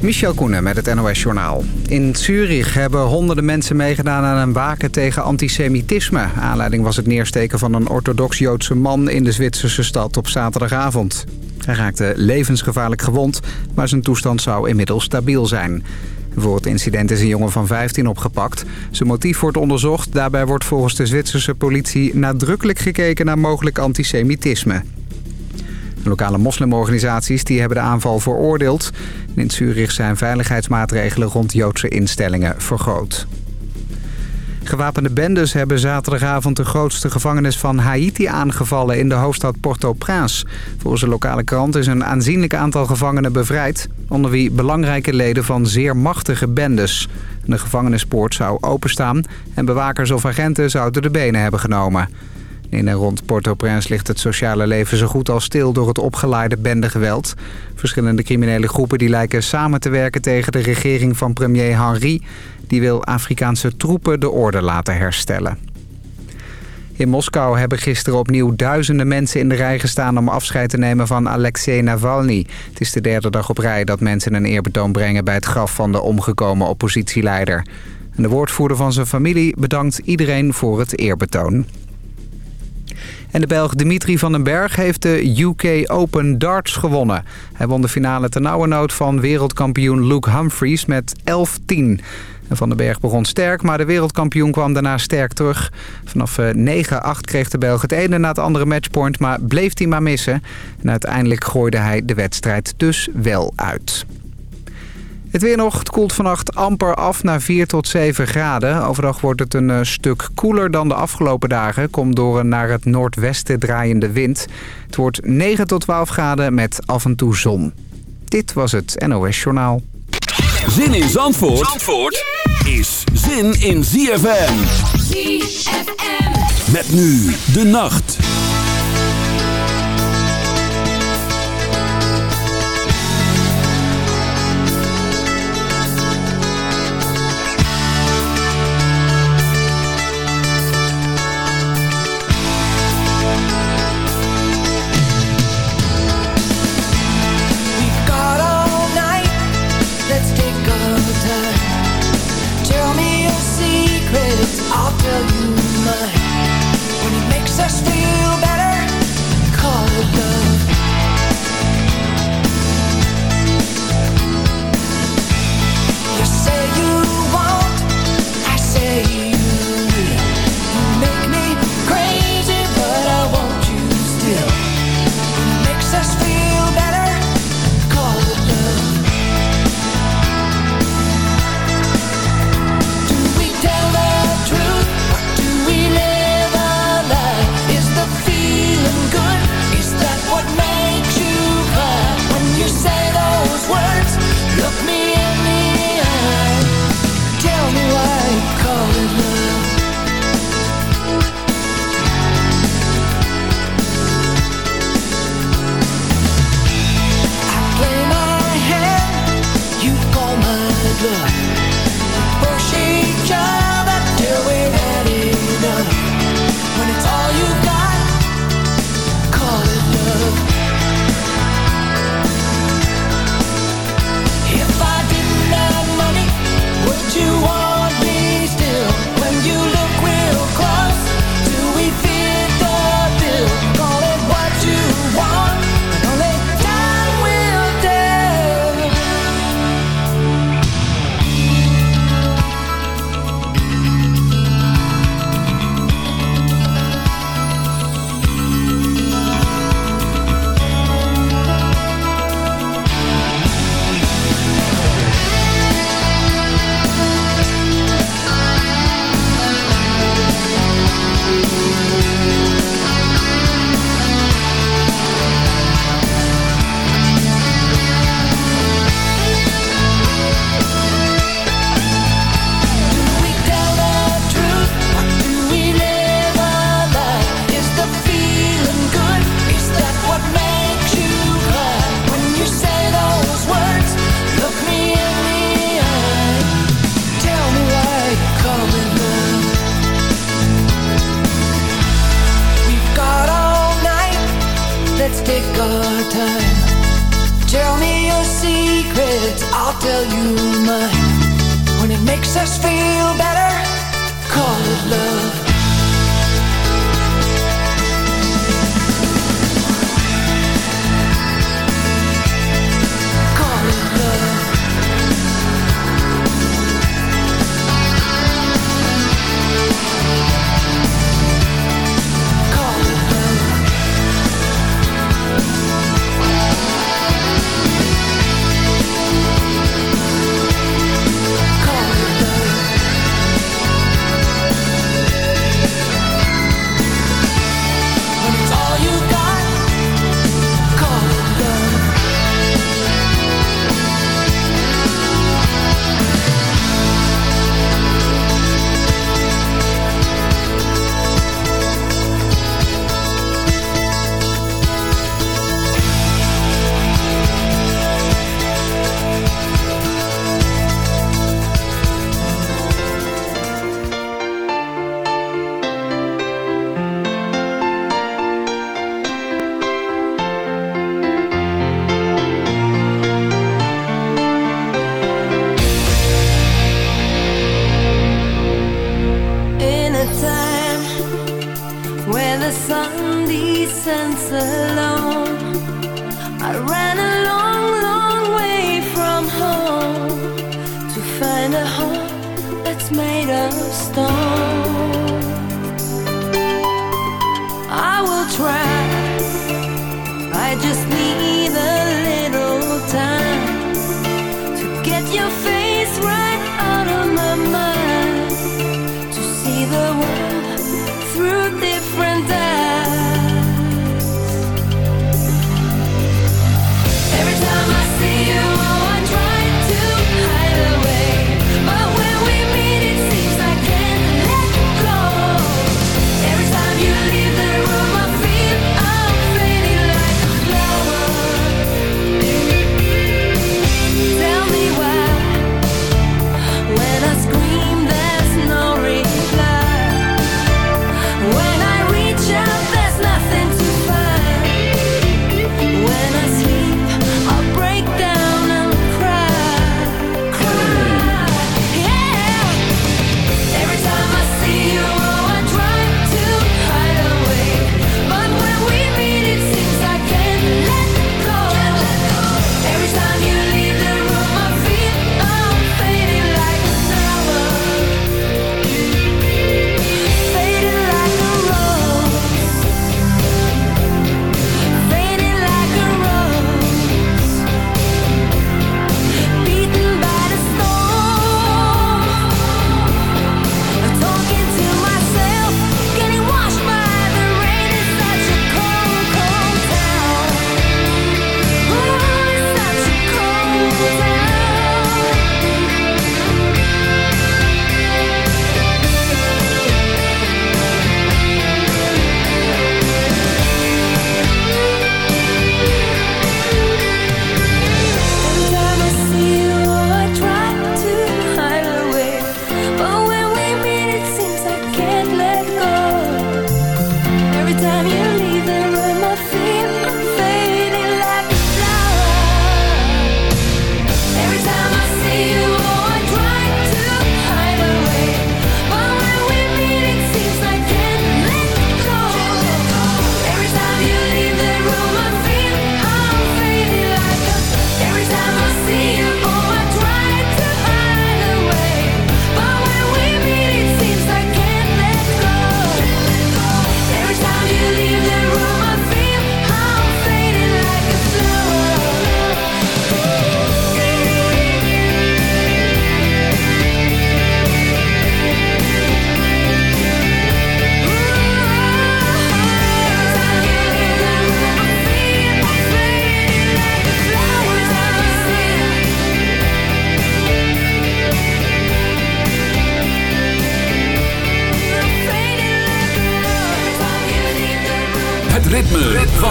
Michel Koenen met het NOS-journaal. In Zurich hebben honderden mensen meegedaan aan een waken tegen antisemitisme. Aanleiding was het neersteken van een orthodox-Joodse man in de Zwitserse stad op zaterdagavond. Hij raakte levensgevaarlijk gewond, maar zijn toestand zou inmiddels stabiel zijn. Voor het incident is een jongen van 15 opgepakt. Zijn motief wordt onderzocht. Daarbij wordt volgens de Zwitserse politie nadrukkelijk gekeken naar mogelijk antisemitisme. Lokale moslimorganisaties die hebben de aanval veroordeeld. In Zurich zijn veiligheidsmaatregelen rond Joodse instellingen vergroot. Gewapende bendes hebben zaterdagavond de grootste gevangenis van Haiti aangevallen in de hoofdstad Port-au-Prince. Volgens de lokale krant is een aanzienlijk aantal gevangenen bevrijd, onder wie belangrijke leden van zeer machtige bendes. De gevangenispoort zou openstaan en bewakers of agenten zouden de benen hebben genomen. In en rond Port-au-Prince ligt het sociale leven zo goed als stil door het opgeleide bendegeweld. Verschillende criminele groepen die lijken samen te werken tegen de regering van premier Henri. Die wil Afrikaanse troepen de orde laten herstellen. In Moskou hebben gisteren opnieuw duizenden mensen in de rij gestaan om afscheid te nemen van Alexei Navalny. Het is de derde dag op rij dat mensen een eerbetoon brengen bij het graf van de omgekomen oppositieleider. De woordvoerder van zijn familie bedankt iedereen voor het eerbetoon. En de Belg Dimitri van den Berg heeft de UK Open Darts gewonnen. Hij won de finale nauwe van wereldkampioen Luke Humphries met 11-10. Van den Berg begon sterk, maar de wereldkampioen kwam daarna sterk terug. Vanaf 9-8 eh, kreeg de Belg het ene na het andere matchpoint, maar bleef hij maar missen. En uiteindelijk gooide hij de wedstrijd dus wel uit. Het weer nog. Het koelt vannacht amper af naar 4 tot 7 graden. Overdag wordt het een eh, stuk koeler dan de afgelopen dagen. Komt door een naar het noordwesten draaiende wind. Het wordt 9 tot 12 graden met af en toe zon. Dit was het NOS Journaal. Zin in Zandvoort, Zandvoort is zin in ZFM. ZFM. Met nu de nacht.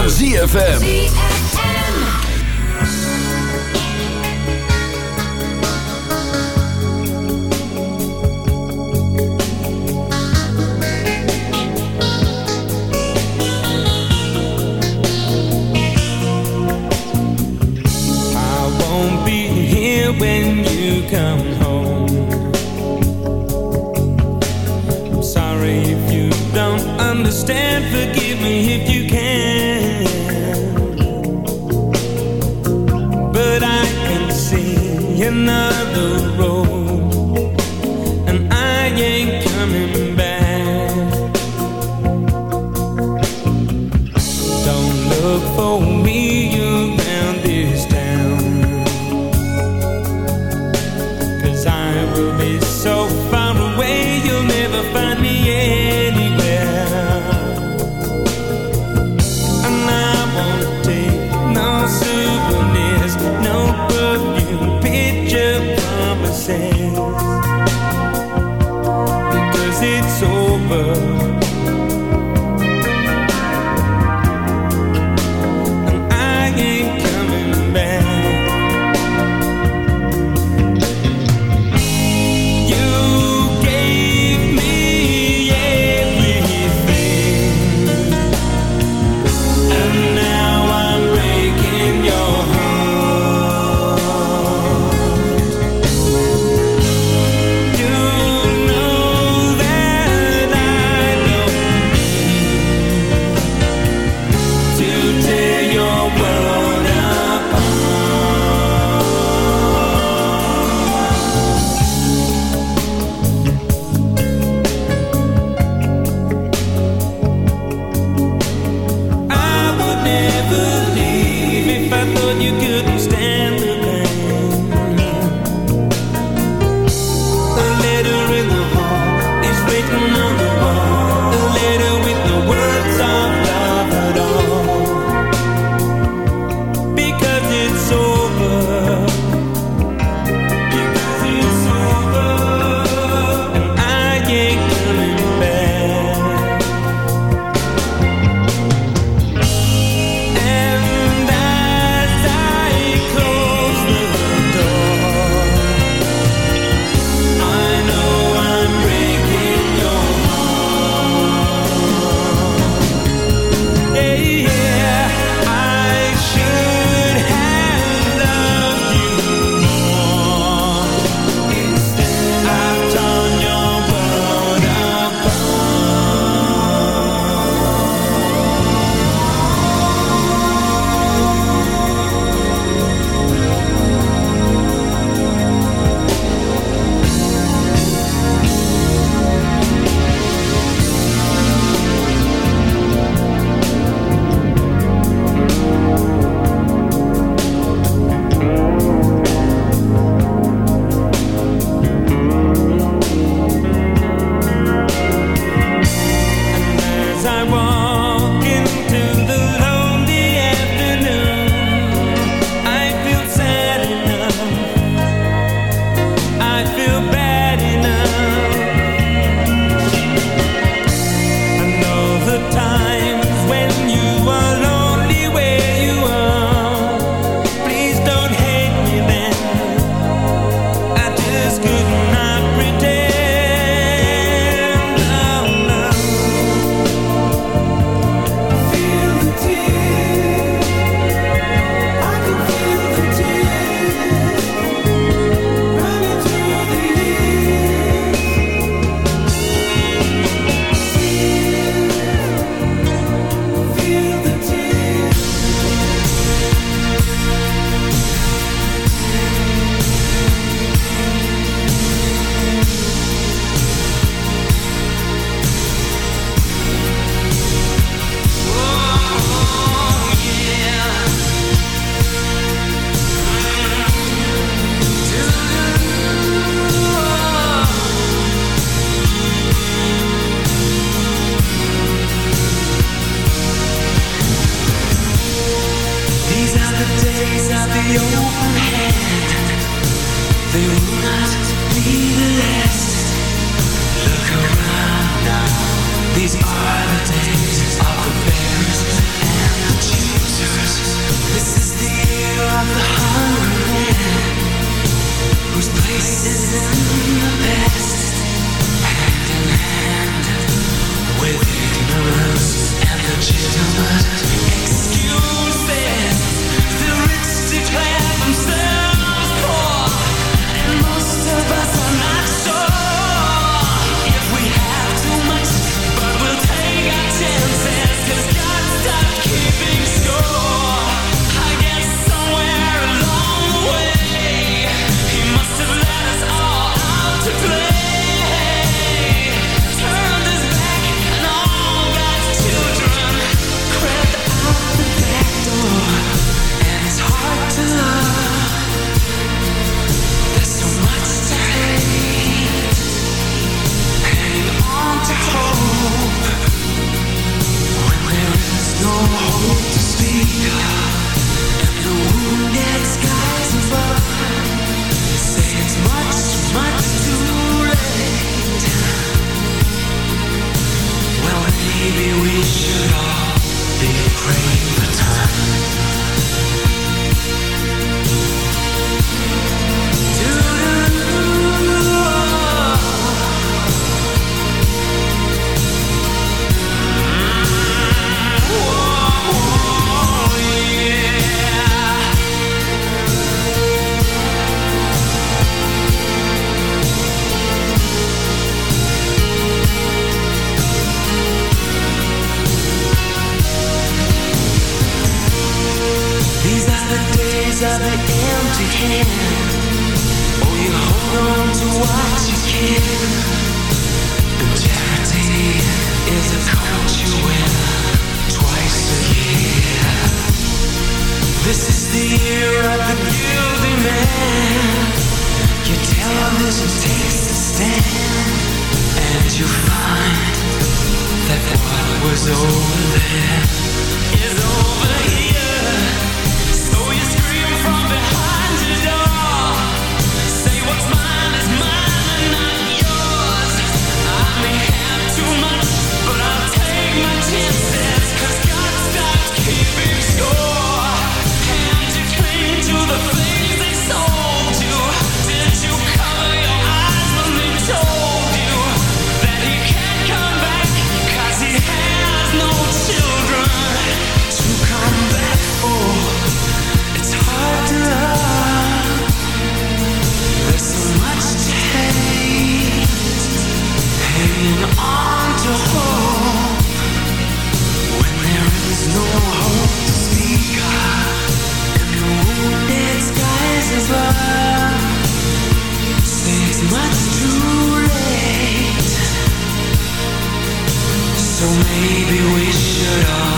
van ZFM. over there. It's over here. Maybe we should all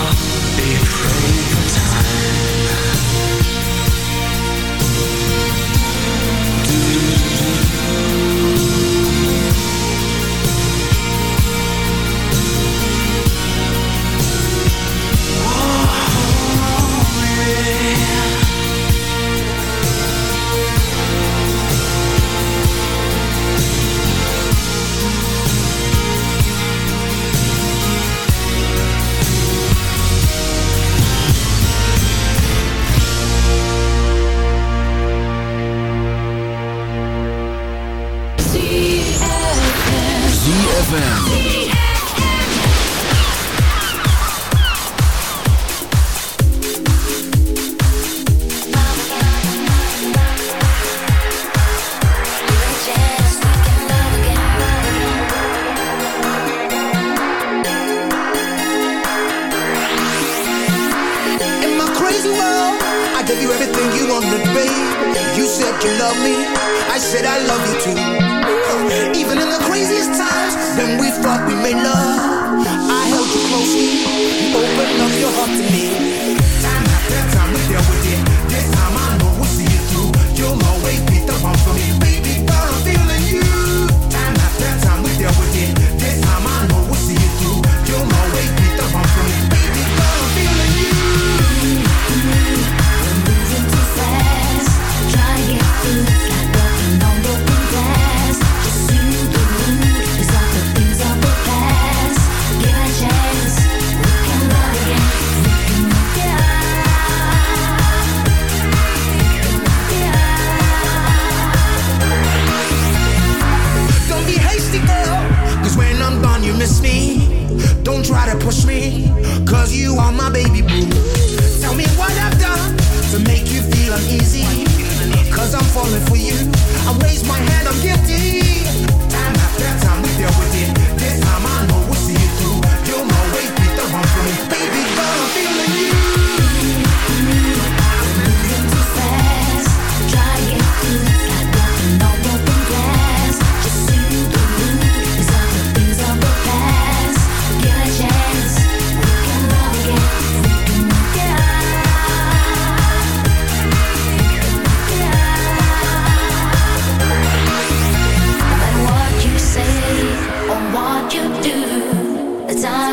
love me, I said I love you too. Even in the craziest times, when we thought we made love, I held you closely, opened up your heart to me.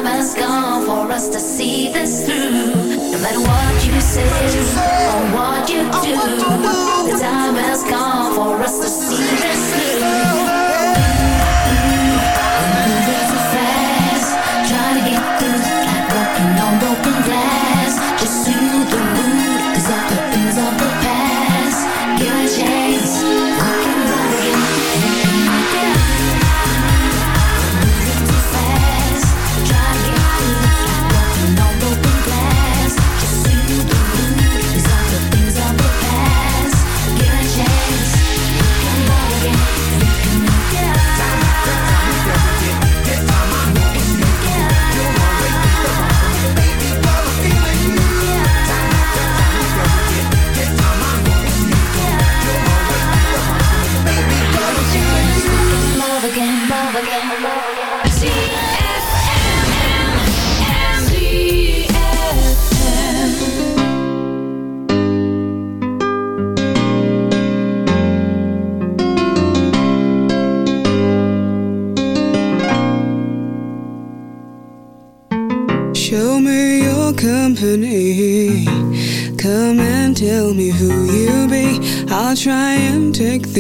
time has come for us to see this through. No matter what you say or what you do, the time has come for us to see this through.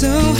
so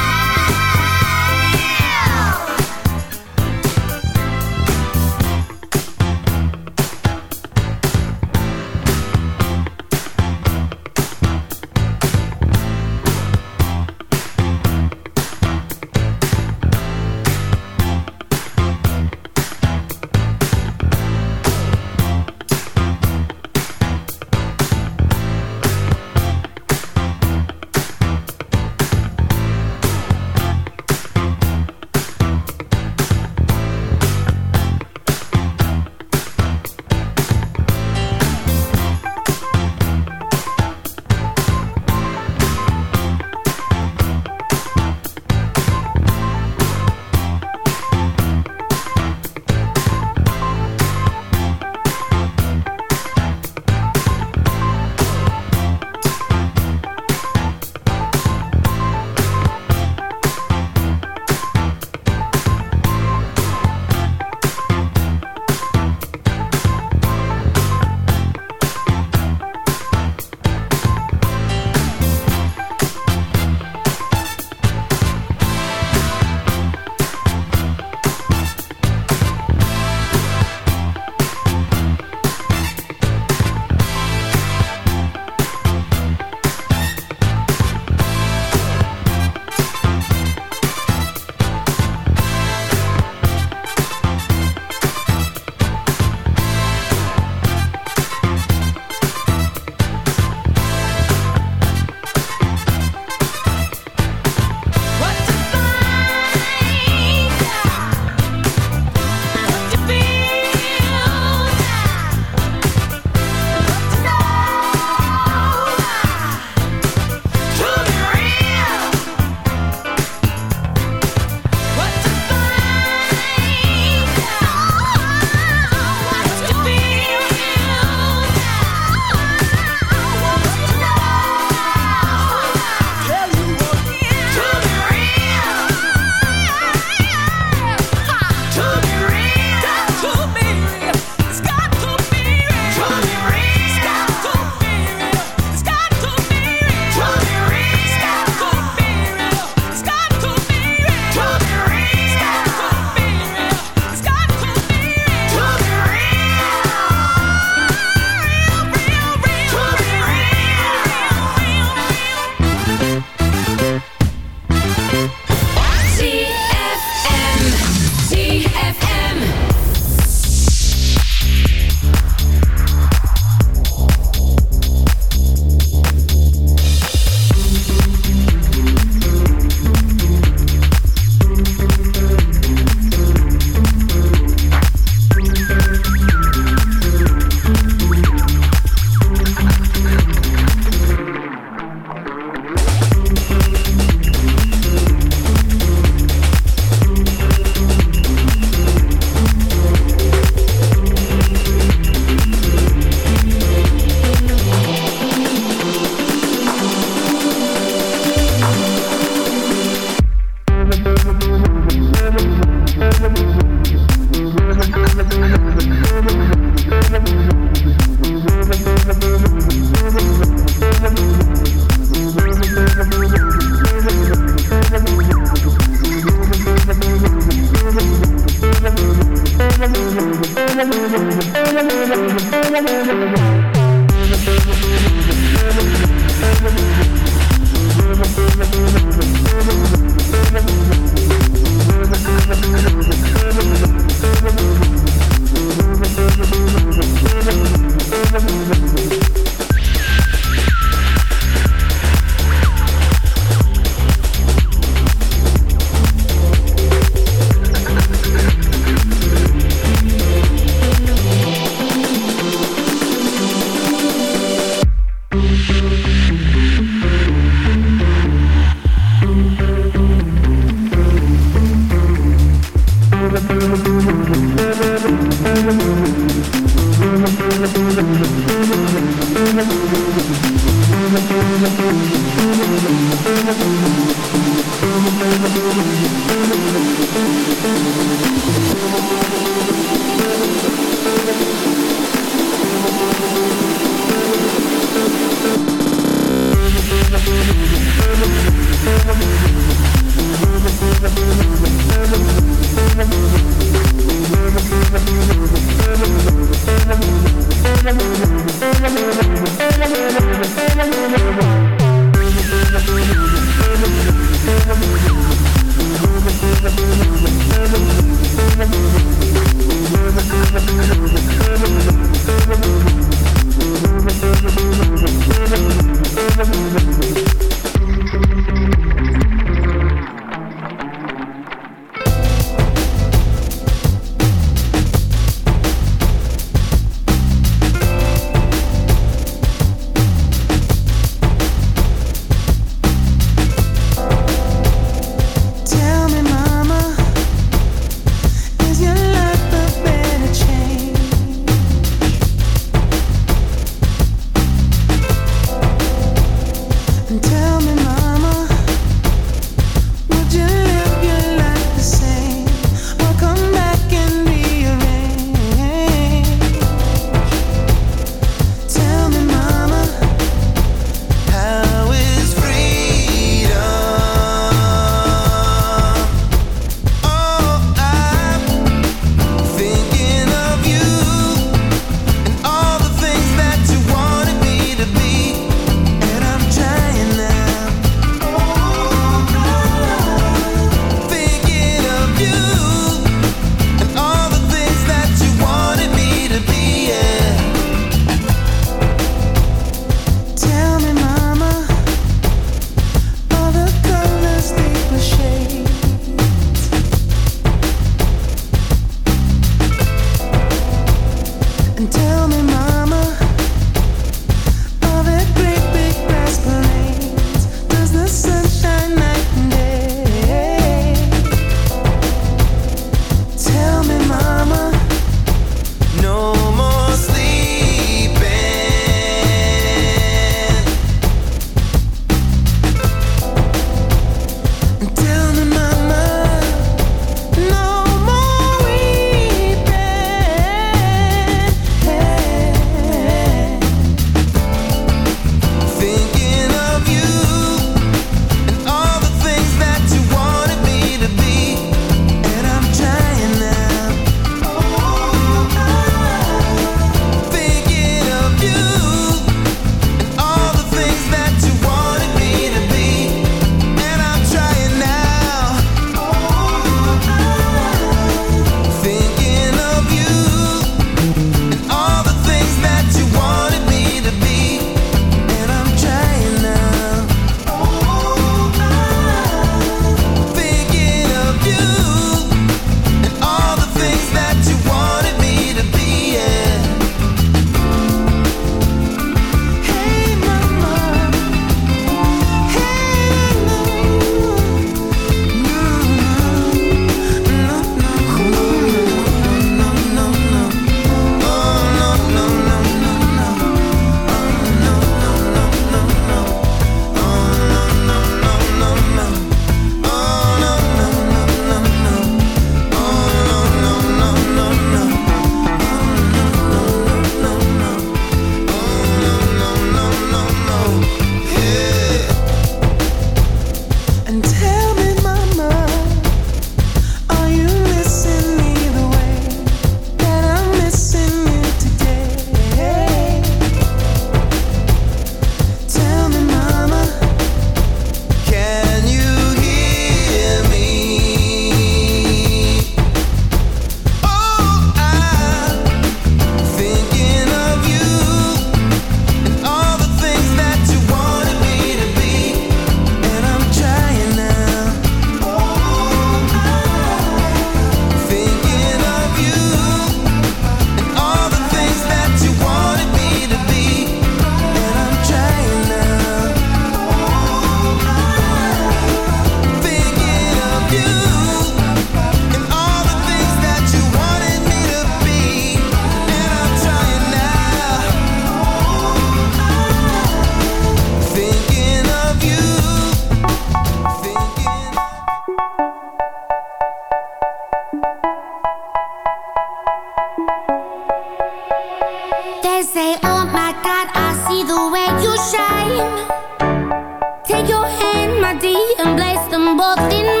Take your hand, my dear, and place them both in